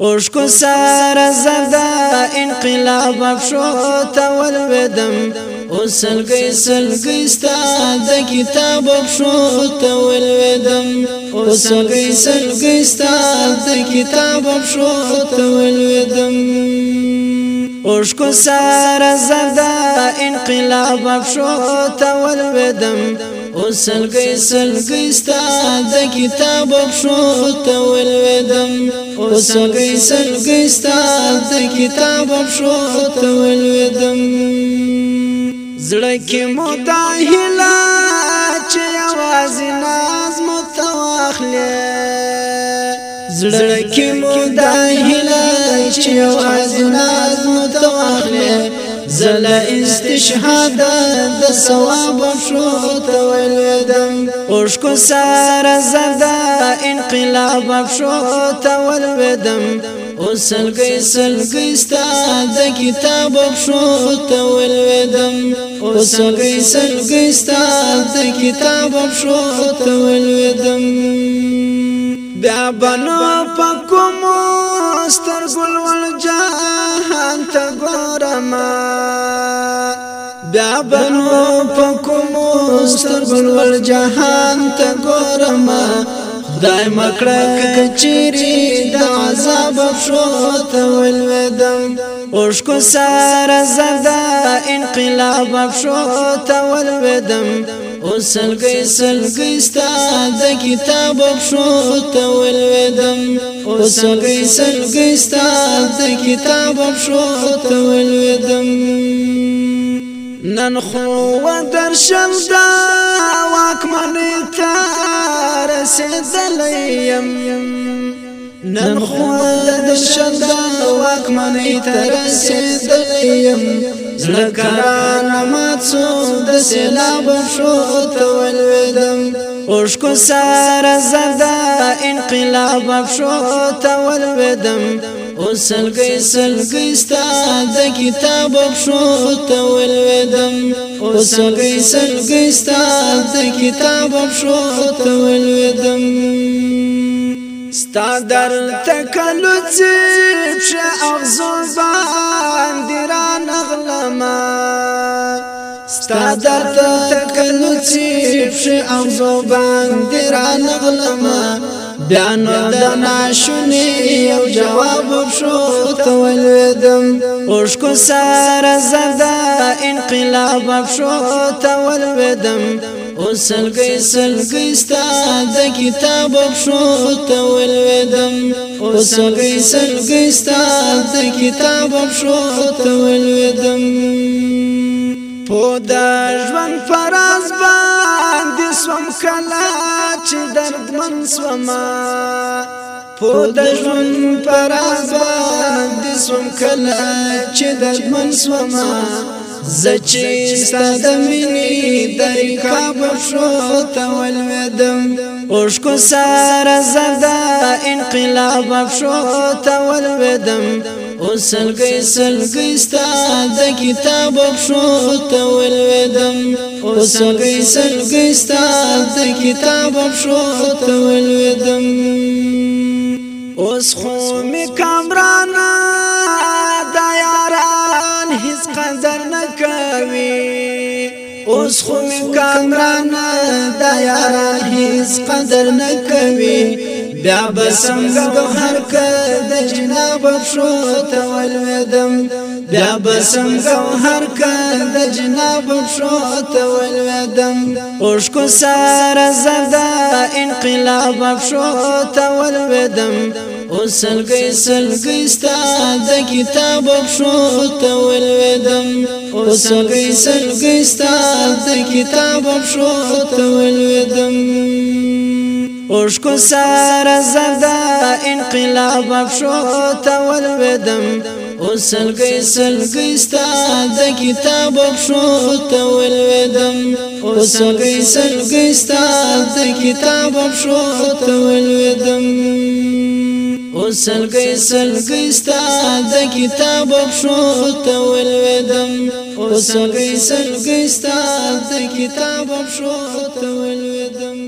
اوشکو سار زدا انقلاب شو تول ودم او سلګي سلګي ستا د کتاب شو تول ودم او سلګي سلګي ستا د کتاب شو تول ودم اوشکو سار زدا انقلاب شو تول ودم او سلګي سلګي ستا د کتاب شو تول ودم وسلګي سلګي ستاد کتاب شو ته ولودم زړه کې متاهلا چې आवाज ناز متواخلې زړه کې متاهلا چې आवाज ناز متواخلې زل استشهاد د ثواب شو ته ولدم اوش کو سار زدا انقلاب شو ته ولدم وسل گیسل گیستا د کتاب شو ته ولدم وسل گیسل گیستا د کتاب شو ته ولدم بیا بنو پکمو ستر ګل ول جهان ته ګورما بیا بنو پکوم ستر بلور جهان ته ګورم خدای مکړه کچيري د عذاب شوت ولودم اوش کو سار زدا انقلاب شوت ولودم وسلګي سلګي ستا د کتاب شوت ولودم وسلګي سلګي ستا د کتاب شوت ولودم نن خو درشم دا واکمنی تا رسیدلیم نن خو درشم دا واکمنی تا رسیدلیم زلکران ما څو د سیلاب شو تولویدم اوشکو سار زدا انقلاب شو تولویدم او سلګي سلګي ستا د کتاب بښو ته ولودم او سلګي سلګي ستا د کتاب بښو ته ولودم ستا در تکلوت چې اغزو باندې را نغلمه ستا درد تکلو چیپ شی او زوبان دیران غلما بیا نو د ناشونی یو جواب شو تولدم اوشکو سره زدا انقلاب شو تولدم او سلګي سلګي ستا د کتاب شو تولدم او سلګي سلګي ستا د کتاب شو تولدم په دا ژوند فراز باندې دي سوم کلا چې درد من سوما په د ژوند پر ازبان دي سوم کلا چې درد من سوما زچې ستاد مني دای کا بشو تول ودم اوش کو سار زدا انقلاب شو تول ودم وسل کیسل کیستا د کتاب شو تول ودم وسل کیسل کیستا د کتاب شو تول ودم اوس خو می کامران اوس خو مې کامران دا یارا هیڅ قدر نه کوي بیا بسم ګوهر ک د جناب شو ته ولودم بیا بسم ګوهر ک د جناب شو ته ولودم اوس کو سار زدا انقلاب شو ته ولودم او سلګي سلګي ستا د کتاب بښو ته ولودم او سلګي سلګي ستا د کتاب بښو ته ولودم اوشکو سار زدا انقلاب بښو ته ولودم او سلګي سلګي ستا د کتاب بښو ته ولودم او سلګي سلګي ستا د کتاب بښو ته ولودم او سلګي سلګي ستا د کتاب بخښو ته ولودم او سلګي سلګي ستا د کتاب بخښو ته ولودم